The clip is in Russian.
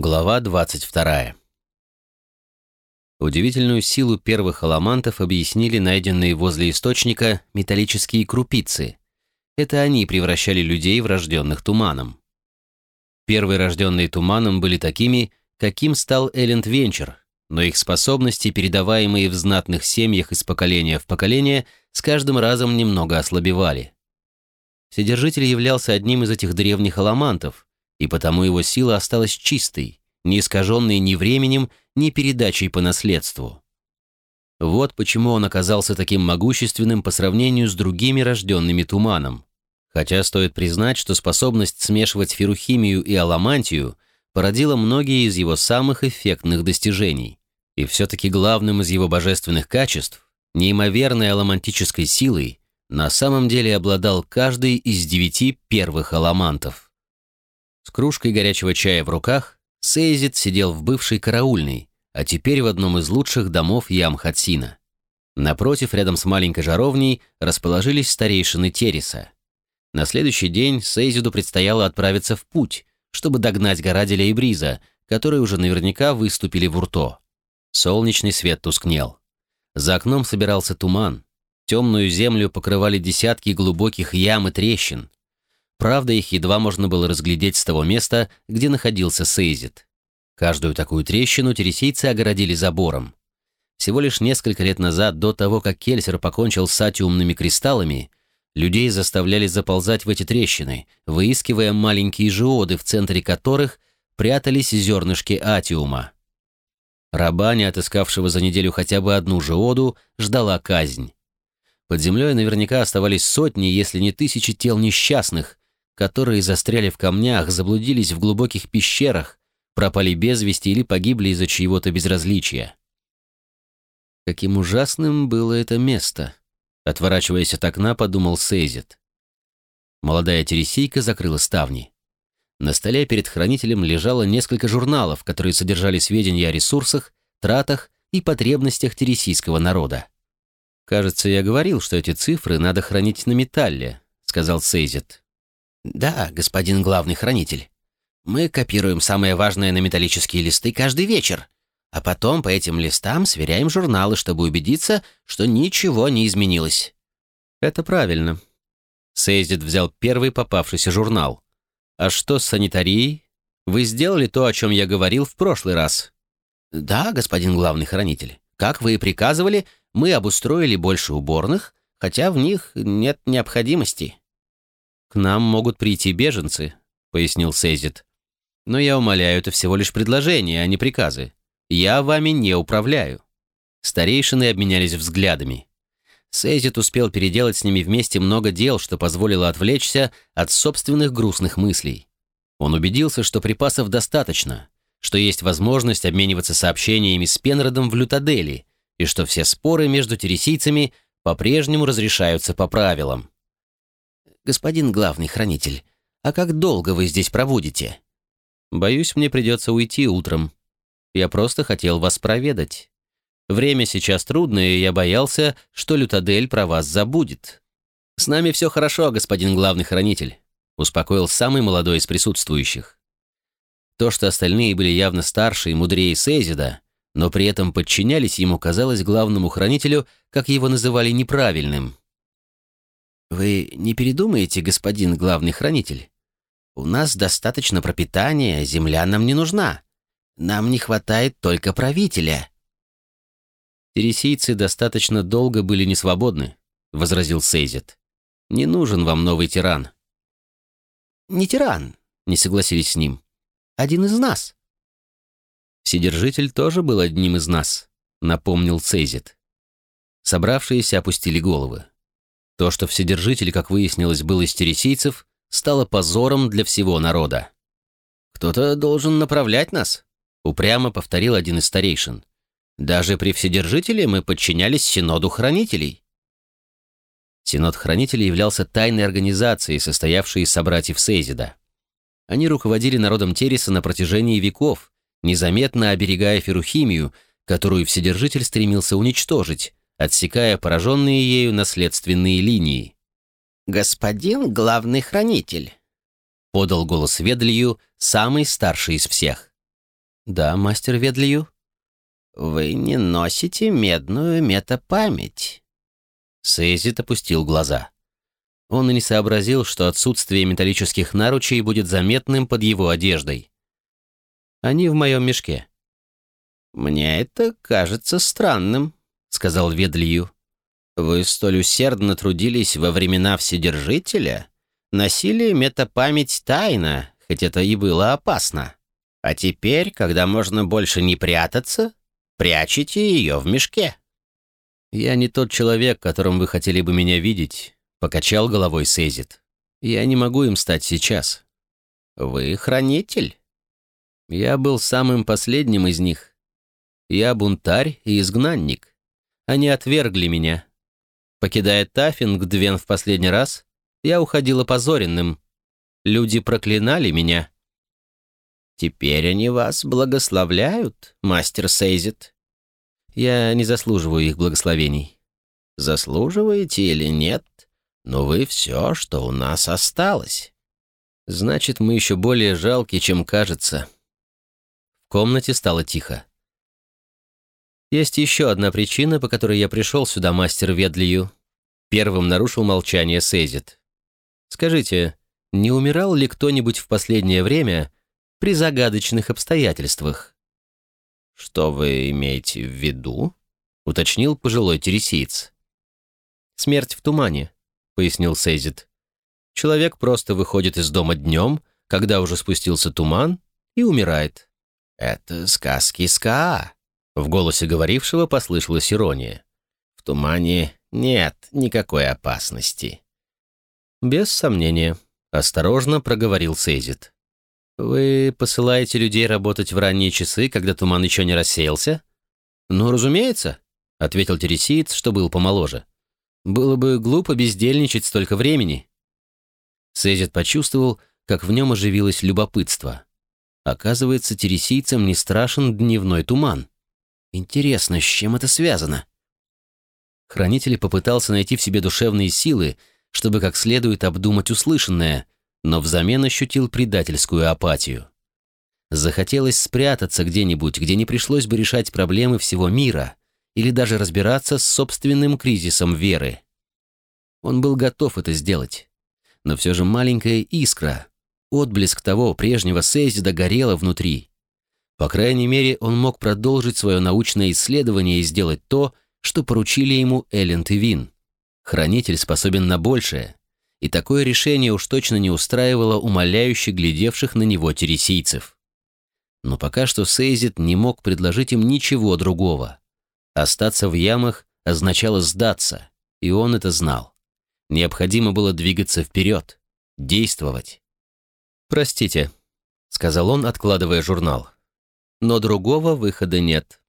Глава 22. Удивительную силу первых аламантов объяснили найденные возле источника металлические крупицы. Это они превращали людей в рожденных туманом. Первые рожденные туманом были такими, каким стал Элленд Венчер, но их способности, передаваемые в знатных семьях из поколения в поколение, с каждым разом немного ослабевали. Вседержитель являлся одним из этих древних аламантов, и потому его сила осталась чистой, не искаженной ни временем, ни передачей по наследству. Вот почему он оказался таким могущественным по сравнению с другими рожденными туманом. Хотя стоит признать, что способность смешивать ферухимию и аламантию породила многие из его самых эффектных достижений. И все-таки главным из его божественных качеств, неимоверной аламантической силой, на самом деле обладал каждый из девяти первых аламантов. С кружкой горячего чая в руках Сейзит сидел в бывшей караульной, а теперь в одном из лучших домов Ямхатсина. Напротив, рядом с маленькой жаровней, расположились старейшины Тереса. На следующий день Сейзиду предстояло отправиться в путь, чтобы догнать Гораделя и Бриза, которые уже наверняка выступили в Урто. Солнечный свет тускнел. За окном собирался туман. Темную землю покрывали десятки глубоких ям и трещин. Правда, их едва можно было разглядеть с того места, где находился Сейзит. Каждую такую трещину тересийцы огородили забором. Всего лишь несколько лет назад, до того, как Кельсер покончил с атиумными кристаллами, людей заставляли заползать в эти трещины, выискивая маленькие жиоды, в центре которых прятались зернышки атиума. Раба, отыскавшего за неделю хотя бы одну жиоду, ждала казнь. Под землей наверняка оставались сотни, если не тысячи тел несчастных, которые застряли в камнях, заблудились в глубоких пещерах, пропали без вести или погибли из-за чьего-то безразличия. Каким ужасным было это место, отворачиваясь от окна, подумал Сейзит. Молодая тересийка закрыла ставни. На столе перед хранителем лежало несколько журналов, которые содержали сведения о ресурсах, тратах и потребностях тересийского народа. «Кажется, я говорил, что эти цифры надо хранить на металле», — сказал Сейзит. «Да, господин главный хранитель. Мы копируем самое важное на металлические листы каждый вечер, а потом по этим листам сверяем журналы, чтобы убедиться, что ничего не изменилось». «Это правильно». Сейзит взял первый попавшийся журнал. «А что с санитарией? Вы сделали то, о чем я говорил в прошлый раз?» «Да, господин главный хранитель. Как вы и приказывали, мы обустроили больше уборных, хотя в них нет необходимости». «К нам могут прийти беженцы», — пояснил Сейзит. «Но я умоляю, это всего лишь предложение, а не приказы. Я вами не управляю». Старейшины обменялись взглядами. Сейзит успел переделать с ними вместе много дел, что позволило отвлечься от собственных грустных мыслей. Он убедился, что припасов достаточно, что есть возможность обмениваться сообщениями с Пенродом в Лютадели, и что все споры между тересийцами по-прежнему разрешаются по правилам господин главный хранитель, а как долго вы здесь проводите?» «Боюсь, мне придется уйти утром. Я просто хотел вас проведать. Время сейчас трудное, и я боялся, что Лютадель про вас забудет». «С нами все хорошо, господин главный хранитель», — успокоил самый молодой из присутствующих. То, что остальные были явно старше и мудрее Сейзида, но при этом подчинялись ему, казалось главному хранителю, как его называли, неправильным. «Вы не передумаете, господин главный хранитель? У нас достаточно пропитания, земля нам не нужна. Нам не хватает только правителя». «Тересийцы достаточно долго были несвободны», — возразил Сейзет. «Не нужен вам новый тиран». «Не тиран», — не согласились с ним. «Один из нас». «Вседержитель тоже был одним из нас», — напомнил Сейзет. Собравшиеся опустили головы. То, что Вседержитель, как выяснилось, был из тересийцев, стало позором для всего народа. «Кто-то должен направлять нас», — упрямо повторил один из старейшин. «Даже при Вседержителе мы подчинялись Синоду Хранителей». Синод Хранителей являлся тайной организацией, состоявшей из собратьев Сейзида. Они руководили народом Тереса на протяжении веков, незаметно оберегая Ферухимию, которую Вседержитель стремился уничтожить, отсекая пораженные ею наследственные линии. «Господин главный хранитель», — подал голос Ведлию, самый старший из всех. «Да, мастер Ведлию». «Вы не носите медную метапамять». Сейзит опустил глаза. Он и не сообразил, что отсутствие металлических наручей будет заметным под его одеждой. Они в моем мешке. «Мне это кажется странным», — сказал Ведлию. «Вы столь усердно трудились во времена Вседержителя, носили метапамять тайно, хоть это и было опасно. А теперь, когда можно больше не прятаться, прячете ее в мешке». «Я не тот человек, которым вы хотели бы меня видеть», — покачал головой Сейзит. «Я не могу им стать сейчас». «Вы хранитель?» «Я был самым последним из них. Я бунтарь и изгнанник. Они отвергли меня. Покидая Таффинг Двен в последний раз, я уходил опозоренным. Люди проклинали меня». «Теперь они вас благословляют, мастер Сейзит?» Я не заслуживаю их благословений. Заслуживаете или нет, но вы все, что у нас осталось. Значит, мы еще более жалки, чем кажется. В комнате стало тихо. Есть еще одна причина, по которой я пришел сюда, мастер Ведлию. Первым нарушил молчание Сейзит. Скажите, не умирал ли кто-нибудь в последнее время при загадочных обстоятельствах? «Что вы имеете в виду?» — уточнил пожилой тересиец. «Смерть в тумане», — пояснил Сейзит. «Человек просто выходит из дома днем, когда уже спустился туман, и умирает». «Это сказки СКА», — в голосе говорившего послышалась ирония. «В тумане нет никакой опасности». «Без сомнения», — осторожно проговорил Сейзит. «Вы посылаете людей работать в ранние часы, когда туман еще не рассеялся?» «Ну, разумеется», — ответил тересиец, что был помоложе. «Было бы глупо бездельничать столько времени». Сезет почувствовал, как в нем оживилось любопытство. Оказывается, тересийцам не страшен дневной туман. Интересно, с чем это связано? Хранитель попытался найти в себе душевные силы, чтобы как следует обдумать услышанное — но взамен ощутил предательскую апатию. Захотелось спрятаться где-нибудь, где не пришлось бы решать проблемы всего мира или даже разбираться с собственным кризисом веры. Он был готов это сделать. Но все же маленькая искра, отблеск того прежнего Сейзида горела внутри. По крайней мере, он мог продолжить свое научное исследование и сделать то, что поручили ему Элленд и Вин. Хранитель способен на большее, и такое решение уж точно не устраивало умоляюще глядевших на него тересийцев. Но пока что Сейзит не мог предложить им ничего другого. Остаться в ямах означало сдаться, и он это знал. Необходимо было двигаться вперед, действовать. «Простите», — сказал он, откладывая журнал. «Но другого выхода нет.